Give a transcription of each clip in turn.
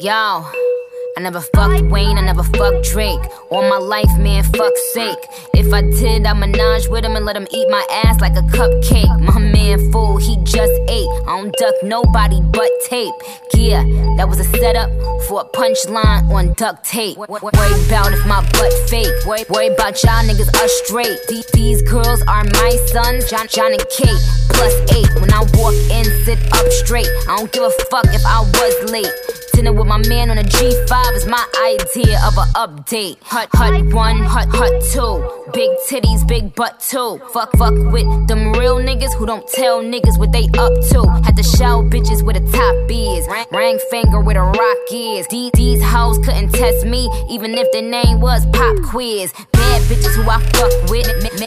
Yo. I never fucked Wayne, I never fucked Drake. All my life, man, fuck sake. If I did, I menage with him and let him eat my ass like a cupcake. My man, fool, he just ate. I don't duck nobody but tape. Yeah, that was a setup for a punchline on duct tape. Worry about if my butt fake. Worry, about y'all niggas are straight. These, these girls are my sons, John, John and Kate. Plus eight. When I walk in, sit up straight. I don't give a fuck if I was late. Dinner with my man on a G5 is my idea of an update. Hut, hut one, hut, hut two. Big titties, big butt too. Fuck, fuck with them real niggas who don't tell niggas what they up to. Had to show bitches where the top is. Ring finger where the rock is. These, these hoes couldn't test me, even if the name was Pop Quiz. Mad bitches who I fuck with.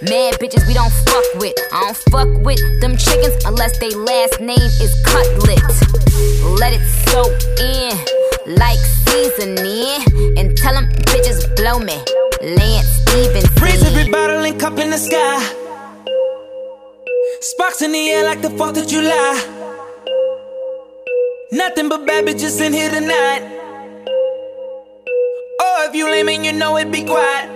Mad bitches we don't fuck with. I don't fuck with them chickens unless they last name is Cutlet. Let it soak in like seasoning. And tell them bitches blow me. Lance Stephenson. Freeze every bottle and cup in the sky. Sparks in the air like the 4th of July. Nothing but bad bitches in here tonight. Oh, if you lame and you know it, be quiet.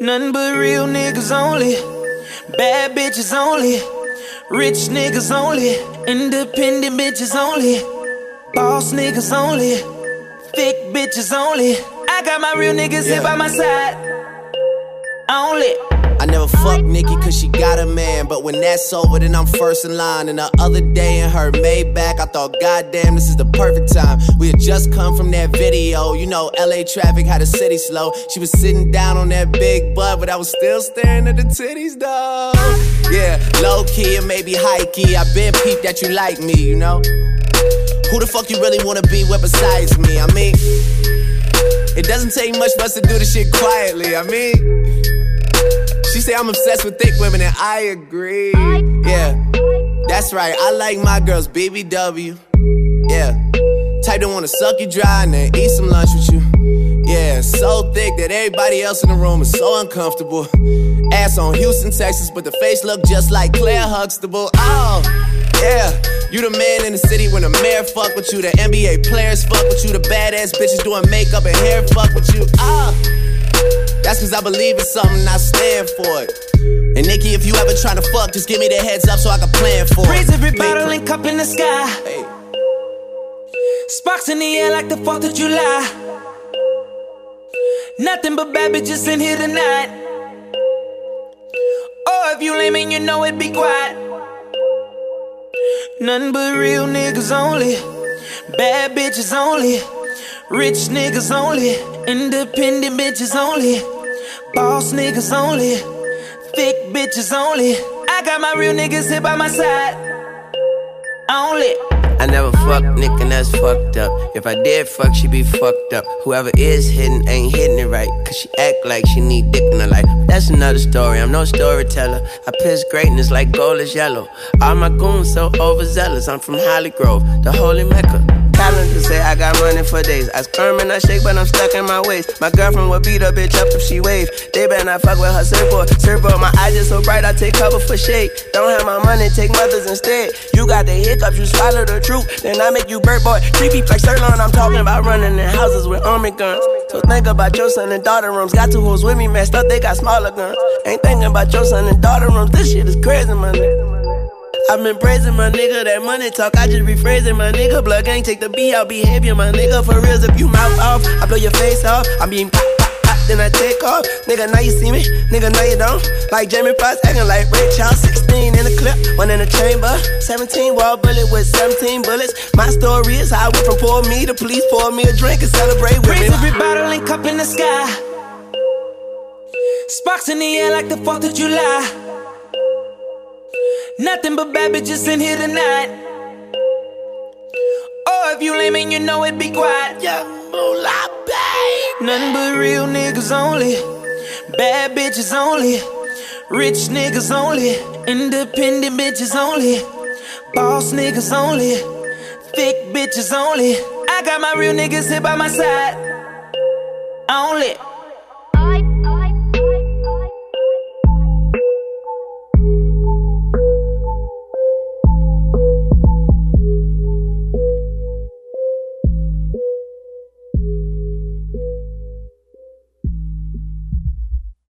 Nothing but real niggas only. Bad bitches only. Rich niggas only. Independent bitches only. Boss niggas only. Thick bitches only. I got my real niggas here by my side. Only. I never fuck Nikki cause she got a man. But when that's over, then I'm first in line. And the other day in her Maybach, I thought, goddamn, this is the perfect time. We had just come from that video. You know, LA traffic had the city slow. She was sitting down on that big butt, but I was still staring at the titties, though. Yeah, low key and maybe high key. I been peeped that you like me, you know? Who the fuck you really wanna be with besides me? I mean, it doesn't take much for us to do this shit quietly. I mean, she say I'm obsessed with thick women, and I agree. Yeah, that's right. I like my girls BBW. Yeah, type don't wanna suck you dry and then eat some lunch with you. Yeah, so thick that everybody else in the room is so uncomfortable. Ass on Houston, Texas, but the face look just like Claire Huxtable. Oh, yeah. You the man in the city when the mayor fuck with you, the NBA players fuck with you, the badass bitches doing makeup and hair fuck with you. Ah, that's cause I believe in something, I stand for it. And Nikki, if you ever try to fuck, just give me the heads up so I can plan for Raise it. every bottle and cup in the sky. Hey. Sparks in the air like the 4th of July. Nothing but bad bitches in here tonight. Oh, if you lame and you know it, be quiet. Nothing but real niggas only. Bad bitches only. Rich niggas only. Independent bitches only. Boss niggas only. Thick bitches only. I got my real niggas here by my side. Only. I never fuck Nick and that's fucked up. If I did fuck, she'd be fucked up. Whoever is hitting ain't hitting it right. Cause she act like she need dick in her life. That's another story, I'm no storyteller. I piss greatness like gold is yellow. All my goons so overzealous. I'm from Holly Grove, the holy mecca. Calendar say I got money for days. I squirm and I shake, but I'm stuck in my ways. My girlfriend would beat a bitch up if she wave. They better not fuck with her surfboard. Surfboard, my eyes just so bright, I take cover for shade. Don't have my money, take mothers instead. You got the hiccups, you swallow the truth. Then I make you bird boy. Peeps like Sirloin, I'm talking about running in houses with army guns. So think about your son and daughter rooms. Got two hoes with me, messed up, they got smaller guns. Ain't thinking about your son and daughter rooms. This shit is crazy, nigga. I've been praising my nigga, that money talk, I just rephrasing my nigga. Blood gang, take the B out behavior, my nigga. For reals, if you mouth off, I blow your face off. I'm being pop, pop, pop, then I take off. Nigga, now you see me, nigga, now you don't. Like Jamie Foxx, acting like Ray Charles. 16 in the clip, one in the chamber. 17 wall bullet with 17 bullets. My story is how I went from poor me to police pour me a drink and celebrate with Raise me. every bottle and cup in the sky. Sparks in the air like the 4th of July. Nothing but bad bitches in here tonight. Oh, if you lame and you know it, be quiet. Yeah, moolah, babe. Nothing but real niggas only. Bad bitches only. Rich niggas only. Independent bitches only. Boss niggas only. Thick bitches only. I got my real niggas here by my side. Only.